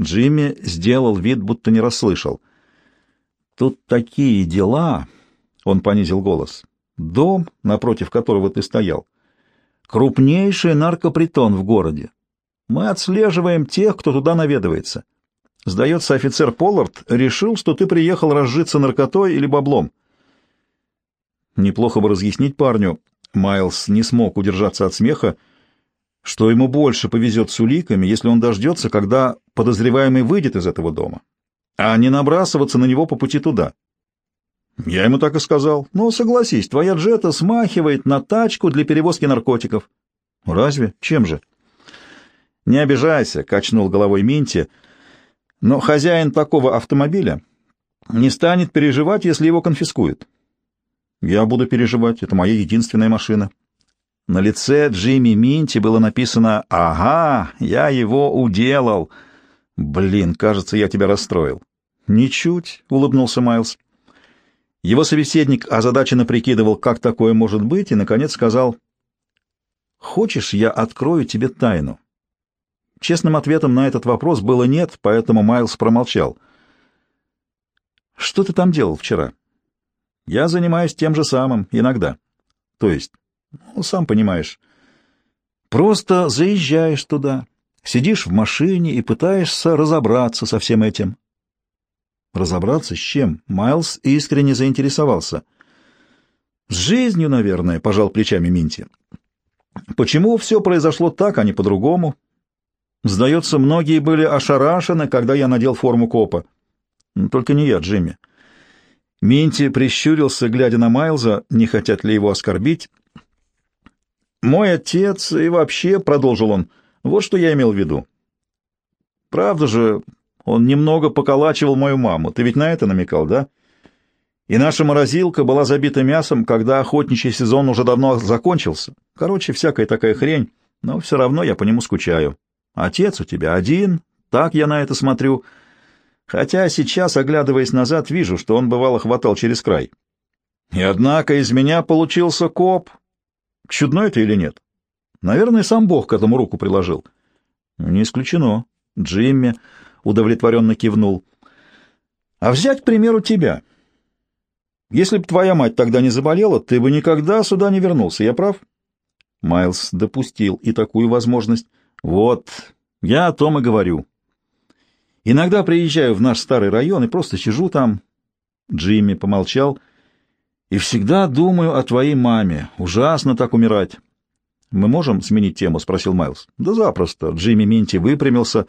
Джимми сделал вид, будто не расслышал. «Тут такие дела...» — он понизил голос. «Дом, напротив которого ты стоял, крупнейший наркопритон в городе. Мы отслеживаем тех, кто туда наведывается. Сдается, офицер Поллард решил, что ты приехал разжиться наркотой или баблом. Неплохо бы разъяснить парню, Майлз не смог удержаться от смеха, что ему больше повезет с уликами, если он дождется, когда подозреваемый выйдет из этого дома, а не набрасываться на него по пути туда. Я ему так и сказал. Ну, согласись, твоя джета смахивает на тачку для перевозки наркотиков. Разве? Чем же? Не обижайся, качнул головой Минти, но хозяин такого автомобиля не станет переживать, если его конфискуют. Я буду переживать, это моя единственная машина. На лице Джимми Минти было написано «Ага, я его уделал». Блин, кажется, я тебя расстроил. Ничуть, улыбнулся Майлз. Его собеседник озадаченно прикидывал, как такое может быть, и, наконец, сказал «Хочешь, я открою тебе тайну?» Честным ответом на этот вопрос было «нет», поэтому Майлз промолчал. «Что ты там делал вчера?» Я занимаюсь тем же самым, иногда. То есть, ну, сам понимаешь, просто заезжаешь туда, сидишь в машине и пытаешься разобраться со всем этим. Разобраться с чем? Майлз искренне заинтересовался. С жизнью, наверное, пожал плечами Минти. Почему все произошло так, а не по-другому? Сдается, многие были ошарашены, когда я надел форму копа. Только не я, Джимми. Минти прищурился, глядя на Майлза, не хотят ли его оскорбить. «Мой отец и вообще», — продолжил он, — «вот что я имел в виду. Правда же, он немного поколачивал мою маму. Ты ведь на это намекал, да? И наша морозилка была забита мясом, когда охотничий сезон уже давно закончился. Короче, всякая такая хрень, но все равно я по нему скучаю. Отец у тебя один, так я на это смотрю». Хотя сейчас, оглядываясь назад, вижу, что он бывало хватал через край. И однако из меня получился коп. Чудно это или нет? Наверное, сам Бог к этому руку приложил. Не исключено. Джимми удовлетворенно кивнул. А взять, к примеру, тебя. Если бы твоя мать тогда не заболела, ты бы никогда сюда не вернулся, я прав? Майлз допустил и такую возможность. Вот, я о том и говорю. Иногда приезжаю в наш старый район и просто сижу там. Джимми помолчал. И всегда думаю о твоей маме. Ужасно так умирать. Мы можем сменить тему? спросил Майлз. Да запросто. Джимми Минти выпрямился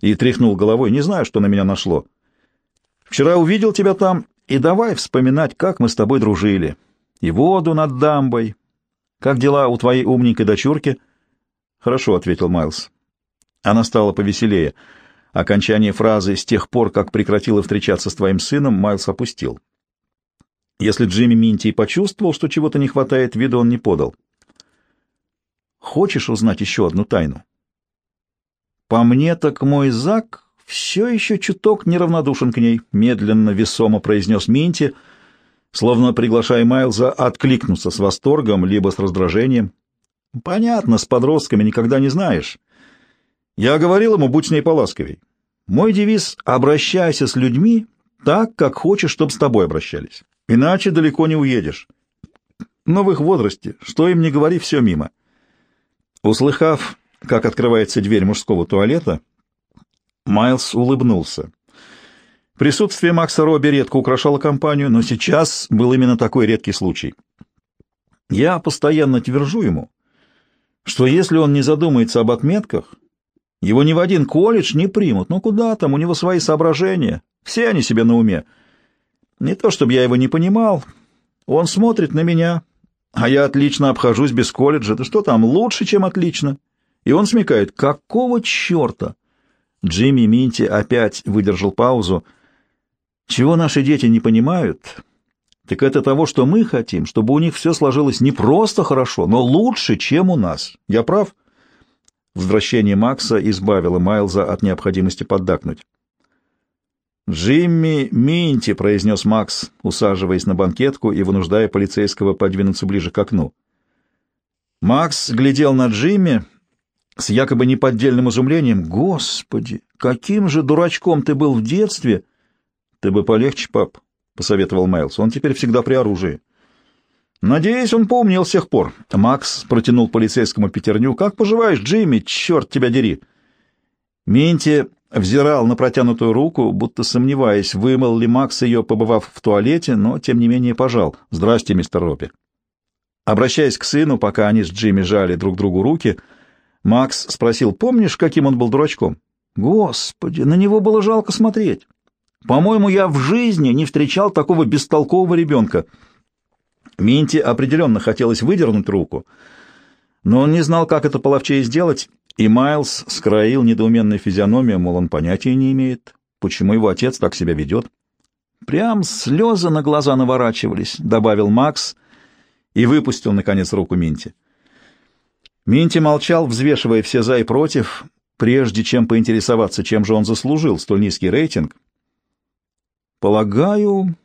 и тряхнул головой. Не знаю, что на меня нашло. Вчера увидел тебя там, и давай вспоминать, как мы с тобой дружили. И воду над дамбой. Как дела у твоей умненькой дочурки? Хорошо, ответил Майлз. Она стала повеселее. Окончание фразы «с тех пор, как прекратила встречаться с твоим сыном» Майлз опустил. Если Джимми Минти почувствовал, что чего-то не хватает, вида он не подал. «Хочешь узнать еще одну тайну?» «По мне так мой Зак все еще чуток неравнодушен к ней», — медленно, весомо произнес Минти, словно приглашая Майлза откликнуться с восторгом либо с раздражением. «Понятно, с подростками никогда не знаешь». Я говорил ему, будь с ней поласковей. Мой девиз — обращайся с людьми так, как хочешь, чтобы с тобой обращались. Иначе далеко не уедешь. Но в их возрасте, что им не говори, все мимо. Услыхав, как открывается дверь мужского туалета, Майлз улыбнулся. Присутствие Макса Робби редко украшало компанию, но сейчас был именно такой редкий случай. Я постоянно твержу ему, что если он не задумается об отметках, его ни в один колледж не примут. Ну куда там, у него свои соображения. Все они себе на уме. Не то чтобы я его не понимал. Он смотрит на меня, а я отлично обхожусь без колледжа. Да что там, лучше, чем отлично. И он смекает, какого черта? Джимми Минти опять выдержал паузу. Чего наши дети не понимают, так это того, что мы хотим, чтобы у них все сложилось не просто хорошо, но лучше, чем у нас. Я прав? — Возвращение Макса избавило Майлза от необходимости поддакнуть. «Джимми Минти», — произнес Макс, усаживаясь на банкетку и вынуждая полицейского подвинуться ближе к окну. Макс глядел на Джимми, с якобы неподдельным изумлением. «Господи, каким же дурачком ты был в детстве!» «Ты бы полегче, пап», — посоветовал Майлз. «Он теперь всегда при оружии». «Надеюсь, он поумнел с тех пор». Макс протянул полицейскому пятерню. «Как поживаешь, Джимми? Черт тебя дери!» Минти взирал на протянутую руку, будто сомневаясь, вымыл ли Макс ее, побывав в туалете, но, тем не менее, пожал. «Здрасте, мистер Роппи». Обращаясь к сыну, пока они с Джимми жали друг другу руки, Макс спросил, помнишь, каким он был дурачком? Господи, на него было жалко смотреть. По-моему, я в жизни не встречал такого бестолкового ребенка. Минти определенно хотелось выдернуть руку, но он не знал, как это половчее сделать, и Майлз скроил недоуменную физиономию, мол, он понятия не имеет, почему его отец так себя ведет. «Прям слезы на глаза наворачивались», — добавил Макс и выпустил, наконец, руку Минти. Минти молчал, взвешивая все «за» и «против», прежде чем поинтересоваться, чем же он заслужил столь низкий рейтинг. «Полагаю,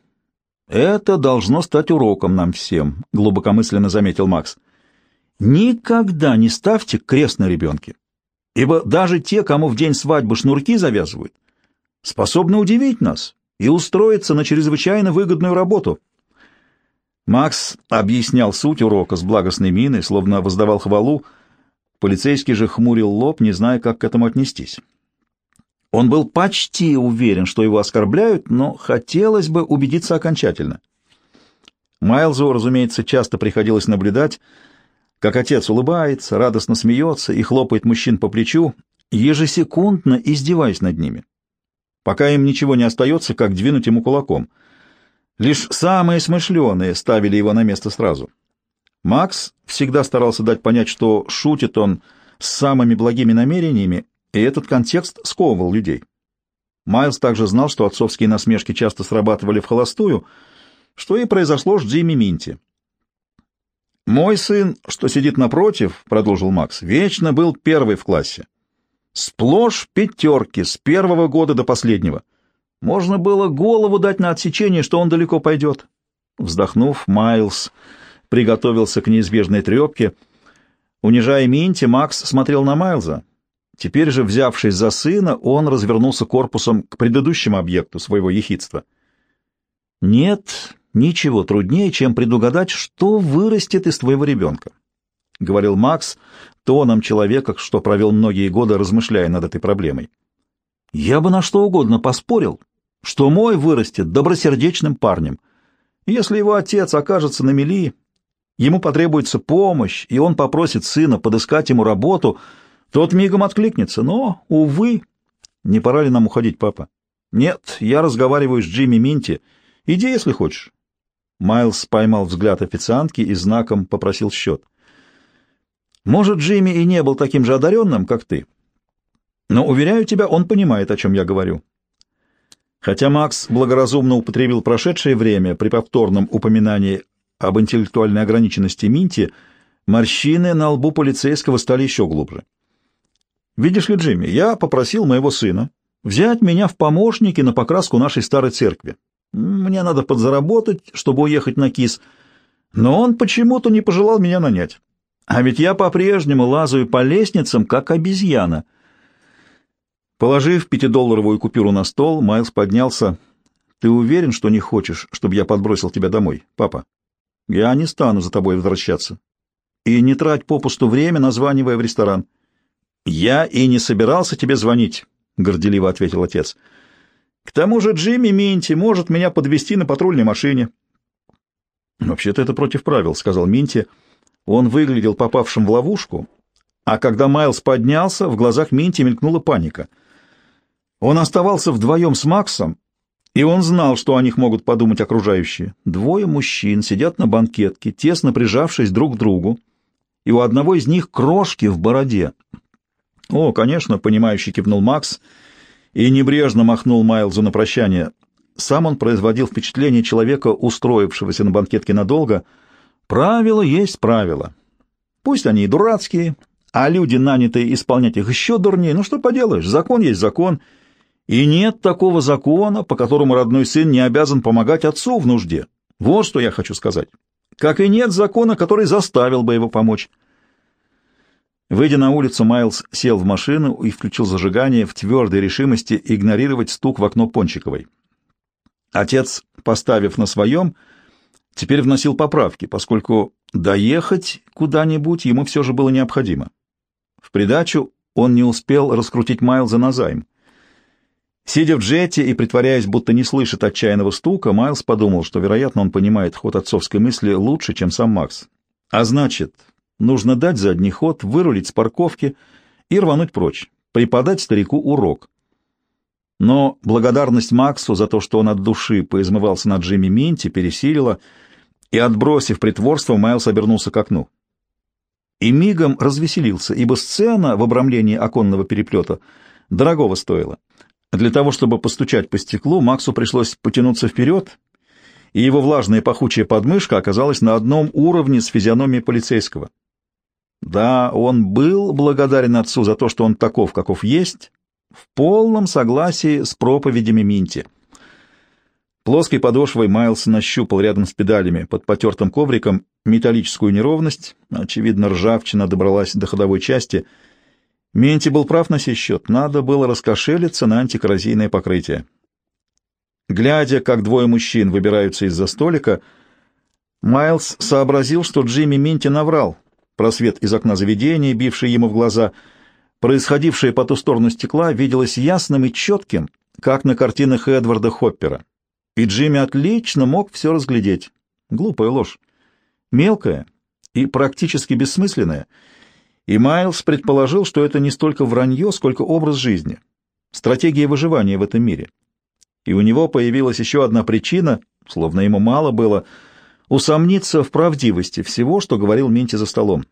это должно стать уроком нам всем», — глубокомысленно заметил Макс. «Никогда не ставьте крест на ребенке, ибо даже те, кому в день свадьбы шнурки завязывают, способны удивить нас и устроиться на чрезвычайно выгодную работу». Макс объяснял суть урока с благостной миной, словно воздавал хвалу, полицейский же хмурил лоб, не зная, как к этому отнестись. Он был почти уверен, что его оскорбляют, но хотелось бы убедиться окончательно. Майлзу, разумеется, часто приходилось наблюдать, как отец улыбается, радостно смеется и хлопает мужчин по плечу, ежесекундно издеваясь над ними. Пока им ничего не остается, как двинуть ему кулаком. Лишь самые смышленые ставили его на место сразу. Макс всегда старался дать понять, что шутит он с самыми благими намерениями и этот контекст сковывал людей. Майлз также знал, что отцовские насмешки часто срабатывали в холостую, что и произошло с Джимми Минти. «Мой сын, что сидит напротив, — продолжил Макс, — вечно был первый в классе. Сплошь пятерки с первого года до последнего. Можно было голову дать на отсечение, что он далеко пойдет». Вздохнув, Майлз приготовился к неизбежной трепке. Унижая Минти, Макс смотрел на Майлза. Теперь же, взявшись за сына, он развернулся корпусом к предыдущему объекту своего ехидства. «Нет ничего труднее, чем предугадать, что вырастет из твоего ребенка», — говорил Макс тоном человека, что провел многие годы, размышляя над этой проблемой. «Я бы на что угодно поспорил, что мой вырастет добросердечным парнем. Если его отец окажется на мели, ему потребуется помощь, и он попросит сына подыскать ему работу — тот мигом откликнется, но, увы, не пора ли нам уходить, папа? Нет, я разговариваю с Джимми Минти. Иди, если хочешь. Майлз поймал взгляд официантки и знаком попросил счет. Может, Джимми и не был таким же одаренным, как ты. Но, уверяю тебя, он понимает, о чем я говорю. Хотя Макс благоразумно употребил прошедшее время при повторном упоминании об интеллектуальной ограниченности Минти, морщины на лбу полицейского стали еще глубже. Видишь ли, Джимми, я попросил моего сына взять меня в помощники на покраску нашей старой церкви. Мне надо подзаработать, чтобы уехать на КИС, но он почему-то не пожелал меня нанять. А ведь я по-прежнему лазаю по лестницам, как обезьяна. Положив пятидолларовую купюру на стол, Майлз поднялся. «Ты уверен, что не хочешь, чтобы я подбросил тебя домой, папа? Я не стану за тобой возвращаться. И не трать попусту время, названивая в ресторан». «Я и не собирался тебе звонить», — горделиво ответил отец. «К тому же Джимми Минти может меня подвести на патрульной машине». «Вообще-то это против правил», — сказал Минти. Он выглядел попавшим в ловушку, а когда Майлз поднялся, в глазах Минти мелькнула паника. Он оставался вдвоем с Максом, и он знал, что о них могут подумать окружающие. Двое мужчин сидят на банкетке, тесно прижавшись друг к другу, и у одного из них крошки в бороде. «О, конечно», — понимающий кивнул Макс и небрежно махнул Майлзу на прощание. Сам он производил впечатление человека, устроившегося на банкетке надолго. «Правило есть правило. Пусть они и дурацкие, а люди, нанятые исполнять их, еще дурнее. Ну что поделаешь, закон есть закон». И нет такого закона, по которому родной сын не обязан помогать отцу в нужде. Вот что я хочу сказать. Как и нет закона, который заставил бы его помочь. Выйдя на улицу, Майлз сел в машину и включил зажигание в твердой решимости игнорировать стук в окно Пончиковой. Отец, поставив на своем, теперь вносил поправки, поскольку доехать куда-нибудь ему все же было необходимо. В придачу он не успел раскрутить Майлза на займ. Сидя в джете и притворяясь, будто не слышит отчаянного стука, Майлз подумал, что, вероятно, он понимает ход отцовской мысли лучше, чем сам Макс. А значит, нужно дать задний ход, вырулить с парковки и рвануть прочь, преподать старику урок. Но благодарность Максу за то, что он от души поизмывался над Джимми Минти, пересилила, и, отбросив притворство, Майлз обернулся к окну. И мигом развеселился, ибо сцена в обрамлении оконного переплета дорогого стоила. Для того, чтобы постучать по стеклу, Максу пришлось потянуться вперед, и его влажная пахучая подмышка оказалась на одном уровне с физиономией полицейского. Да, он был благодарен отцу за то, что он таков, каков есть, в полном согласии с проповедями Минти. Плоской подошвой Майлз нащупал рядом с педалями под потертым ковриком металлическую неровность, очевидно, ржавчина добралась до ходовой части — Менти был прав на сей счет. Надо было раскошелиться на антикоррозийное покрытие. Глядя, как двое мужчин выбираются из-за столика, Майлз сообразил, что Джимми Минти наврал про свет из окна заведения, бивший ему в глаза. Происходившее по ту сторону стекла виделось ясным и четким, как на картинах Эдварда Хоппера. И Джимми отлично мог все разглядеть. Глупая ложь. Мелкая и практически бессмысленная — и Майлз предположил, что это не столько вранье, сколько образ жизни, стратегия выживания в этом мире. И у него появилась еще одна причина, словно ему мало было, усомниться в правдивости всего, что говорил Минти за столом.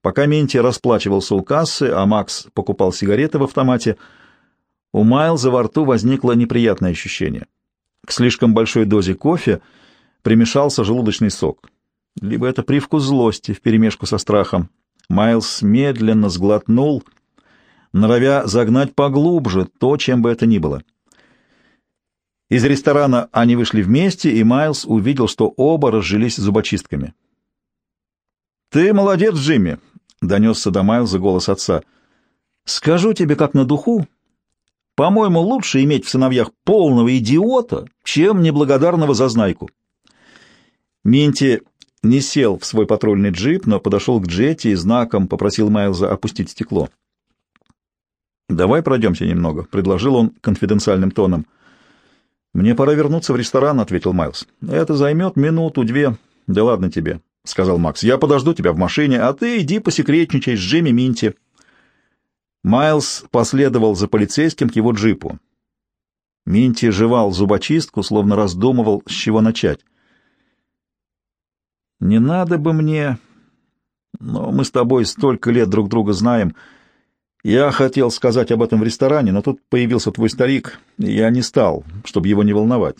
Пока Минти расплачивался у кассы, а Макс покупал сигареты в автомате, у Майлза во рту возникло неприятное ощущение. К слишком большой дозе кофе примешался желудочный сок. Либо это привкус злости вперемешку со страхом, Майлз медленно сглотнул, норовя загнать поглубже то, чем бы это ни было. Из ресторана они вышли вместе, и Майлз увидел, что оба разжились зубочистками. «Ты молодец, Джимми!» — донесся до Майлза голос отца. «Скажу тебе как на духу, по-моему, лучше иметь в сыновьях полного идиота, чем неблагодарного зазнайку». Минти не сел в свой патрульный джип, но подошел к Джетти и знаком попросил Майлза опустить стекло. «Давай пройдемся немного», — предложил он конфиденциальным тоном. «Мне пора вернуться в ресторан», — ответил Майлз. «Это займет минуту-две». «Да ладно тебе», — сказал Макс. «Я подожду тебя в машине, а ты иди посекретничай с Джимми Минти». Майлз последовал за полицейским к его джипу. Минти жевал зубочистку, словно раздумывал, с чего начать. Не надо бы мне... Но мы с тобой столько лет друг друга знаем. Я хотел сказать об этом в ресторане, но тут появился твой старик, и я не стал, чтобы его не волновать.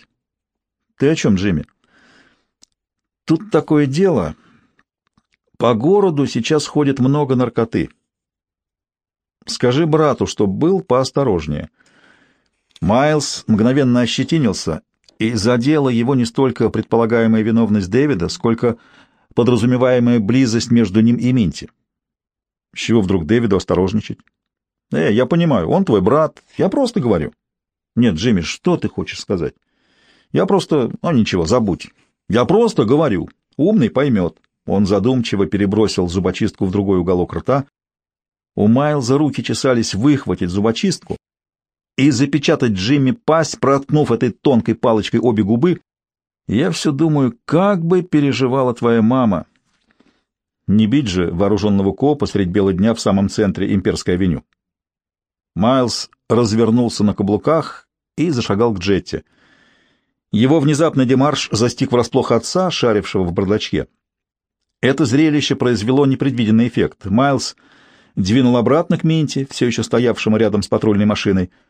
Ты о чем, Джимми? Тут такое дело. По городу сейчас ходит много наркоты. Скажи брату, что был поосторожнее. Майлз мгновенно ощетинился и задела его не столько предполагаемая виновность Дэвида, сколько подразумеваемая близость между ним и Минти. С чего вдруг Дэвиду осторожничать? Э, я понимаю, он твой брат, я просто говорю. Нет, Джимми, что ты хочешь сказать? Я просто... Ну, ничего, забудь. Я просто говорю. Умный поймет. Он задумчиво перебросил зубочистку в другой уголок рта. У Майлза руки чесались выхватить зубочистку, и запечатать Джимми пасть, проткнув этой тонкой палочкой обе губы. Я все думаю, как бы переживала твоя мама. Не бить же вооруженного копа средь бела дня в самом центре Имперской авеню. Майлз развернулся на каблуках и зашагал к Джетти. Его внезапный демарш застиг врасплох отца, шарившего в бардачке. Это зрелище произвело непредвиденный эффект. Майлз двинул обратно к Минти, все еще стоявшему рядом с патрульной машиной, —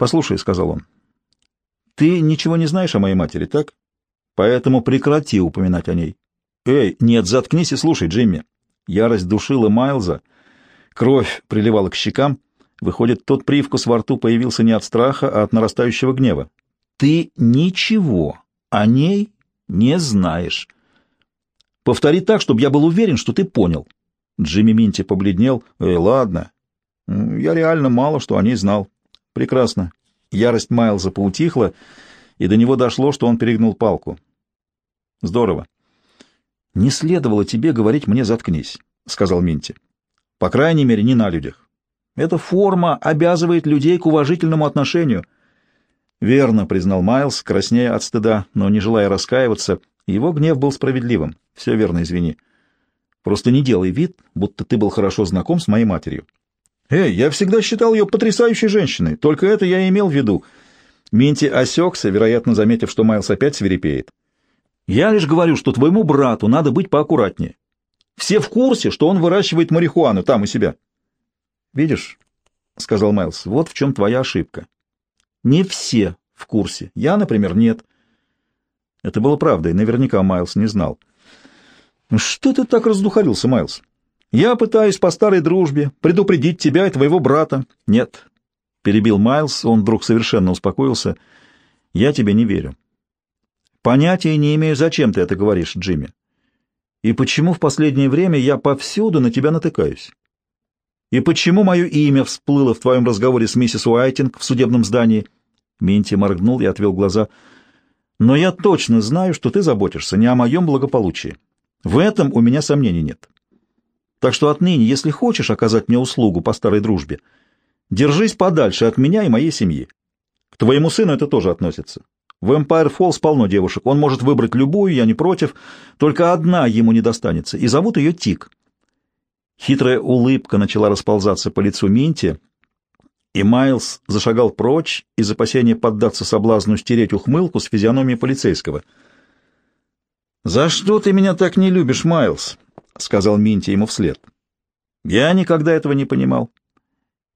«Послушай», — сказал он, — «ты ничего не знаешь о моей матери, так? Поэтому прекрати упоминать о ней». «Эй, нет, заткнись и слушай, Джимми». Ярость душила Майлза, кровь приливала к щекам. Выходит, тот привкус во рту появился не от страха, а от нарастающего гнева. «Ты ничего о ней не знаешь. Повтори так, чтобы я был уверен, что ты понял. Джимми Минти побледнел. «Эй, ладно. Я реально мало что о ней знал. Прекрасно. Ярость Майлза поутихла, и до него дошло, что он перегнул палку. Здорово. Не следовало тебе говорить мне «заткнись», — сказал Минти. По крайней мере, не на людях. Эта форма обязывает людей к уважительному отношению. Верно, признал Майлз, краснея от стыда, но не желая раскаиваться. Его гнев был справедливым. Все верно, извини. Просто не делай вид, будто ты был хорошо знаком с моей матерью. Эй, я всегда считал ее потрясающей женщиной, только это я имел в виду. Минти осекся, вероятно, заметив, что Майлз опять свирепеет. Я лишь говорю, что твоему брату надо быть поаккуратнее. Все в курсе, что он выращивает марихуану там у себя. Видишь, — сказал Майлз, — вот в чем твоя ошибка. Не все в курсе. Я, например, нет. Это было правдой, наверняка Майлз не знал. Что ты так раздухарился, Майлз? Я пытаюсь по старой дружбе предупредить тебя и твоего брата. Нет, — перебил Майлз, он вдруг совершенно успокоился. Я тебе не верю. Понятия не имею, зачем ты это говоришь, Джимми. И почему в последнее время я повсюду на тебя натыкаюсь? И почему мое имя всплыло в твоем разговоре с миссис Уайтинг в судебном здании? Минти моргнул и отвел глаза. Но я точно знаю, что ты заботишься не о моем благополучии. В этом у меня сомнений нет. Так что отныне, если хочешь оказать мне услугу по старой дружбе, держись подальше от меня и моей семьи. К твоему сыну это тоже относится. В Эмпайр Фоллс полно девушек. Он может выбрать любую, я не против. Только одна ему не достанется, и зовут ее Тик. Хитрая улыбка начала расползаться по лицу Минти, и Майлз зашагал прочь из опасения поддаться соблазну стереть ухмылку с физиономии полицейского. «За что ты меня так не любишь, Майлз?» — сказал Минти ему вслед. «Я никогда этого не понимал».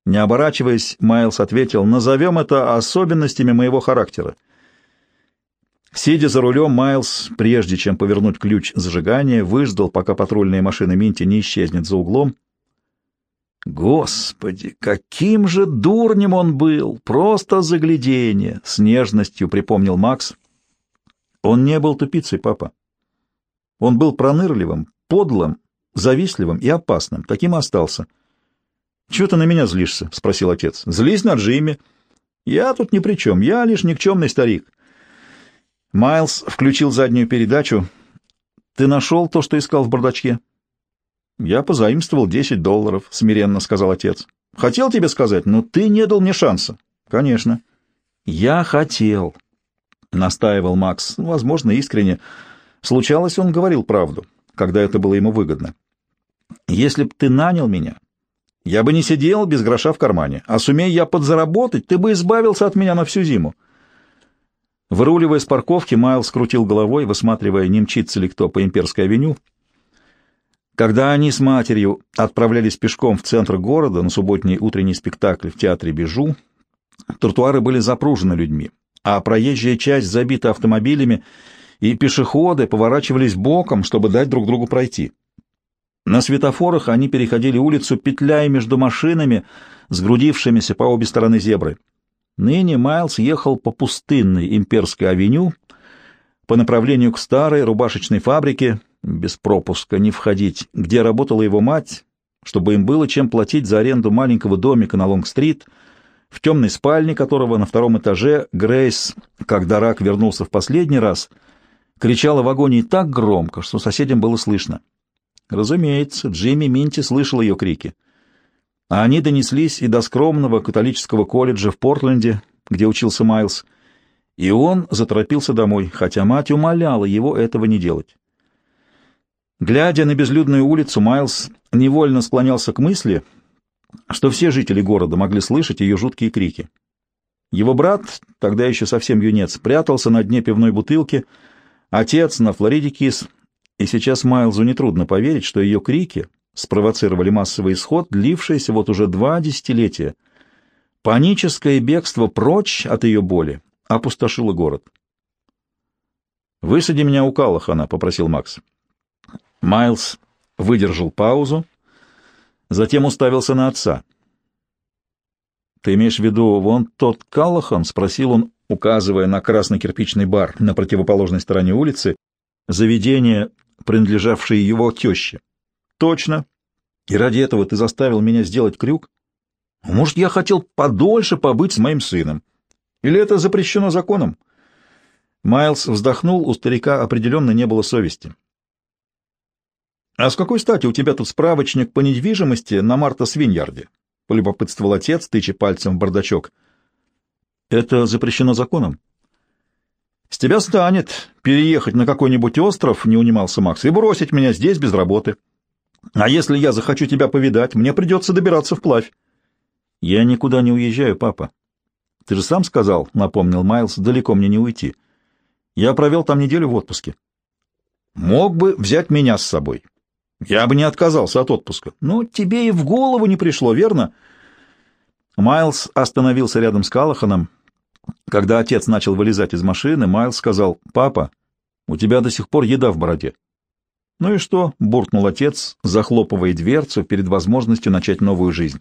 Не оборачиваясь, Майлз ответил, «Назовем это особенностями моего характера. Сидя за рулем, Майлз, прежде чем повернуть ключ зажигания, выждал, пока патрульная машина Минти не исчезнет за углом. Господи, каким же дурнем он был! Просто заглядение! С нежностью припомнил Макс. Он не был тупицей, папа. Он был пронырливым, подлым, завистливым и опасным. Таким и остался. — Чего ты на меня злишься? — спросил отец. — Злись на Джимми. Я тут ни при чем, я лишь никчемный старик. Майлз включил заднюю передачу. «Ты нашел то, что искал в бардачке?» «Я позаимствовал десять долларов», — смиренно сказал отец. «Хотел тебе сказать, но ты не дал мне шанса». «Конечно». «Я хотел», — настаивал Макс, возможно, искренне. Случалось, он говорил правду, когда это было ему выгодно. «Если б ты нанял меня, я бы не сидел без гроша в кармане, а сумей я подзаработать, ты бы избавился от меня на всю зиму». Выруливая с парковки, Майлз крутил головой, высматривая, не мчится ли кто по Имперской авеню. Когда они с матерью отправлялись пешком в центр города на субботний утренний спектакль в театре Бежу, тротуары были запружены людьми, а проезжая часть забита автомобилями, и пешеходы поворачивались боком, чтобы дать друг другу пройти. На светофорах они переходили улицу, петляя между машинами, сгрудившимися по обе стороны зебры. Ныне Майлз ехал по пустынной имперской авеню по направлению к старой рубашечной фабрике, без пропуска не входить, где работала его мать, чтобы им было чем платить за аренду маленького домика на Лонг-стрит, в темной спальне которого на втором этаже Грейс, когда рак вернулся в последний раз, кричала в агонии так громко, что соседям было слышно. Разумеется, Джимми Минти слышал ее крики а они донеслись и до скромного католического колледжа в Портленде, где учился Майлз, и он заторопился домой, хотя мать умоляла его этого не делать. Глядя на безлюдную улицу, Майлз невольно склонялся к мысли, что все жители города могли слышать ее жуткие крики. Его брат, тогда еще совсем юнец, прятался на дне пивной бутылки, отец на Флориде Кис, и сейчас Майлзу нетрудно поверить, что ее крики спровоцировали массовый исход, длившийся вот уже два десятилетия. Паническое бегство прочь от ее боли опустошило город. «Высади меня у Калахана», — попросил Макс. Майлз выдержал паузу, затем уставился на отца. «Ты имеешь в виду вон тот Калахан?» — спросил он, указывая на красный кирпичный бар на противоположной стороне улицы, заведение, принадлежавшее его теще. Точно. И ради этого ты заставил меня сделать крюк? Может, я хотел подольше побыть с моим сыном? Или это запрещено законом? Майлз вздохнул, у старика определенно не было совести. — А с какой стати у тебя тут справочник по недвижимости на Марта Свиньярде? — полюбопытствовал отец, тыча пальцем в бардачок. — Это запрещено законом. — С тебя станет переехать на какой-нибудь остров, — не унимался Макс, — и бросить меня здесь без работы. А если я захочу тебя повидать, мне придется добираться вплавь. — Я никуда не уезжаю, папа. — Ты же сам сказал, — напомнил Майлз, — далеко мне не уйти. Я провел там неделю в отпуске. Мог бы взять меня с собой. Я бы не отказался от отпуска. Но тебе и в голову не пришло, верно? Майлз остановился рядом с Калаханом. Когда отец начал вылезать из машины, Майлз сказал, «Папа, у тебя до сих пор еда в бороде». «Ну и что?» — буркнул отец, захлопывая дверцу перед возможностью начать новую жизнь.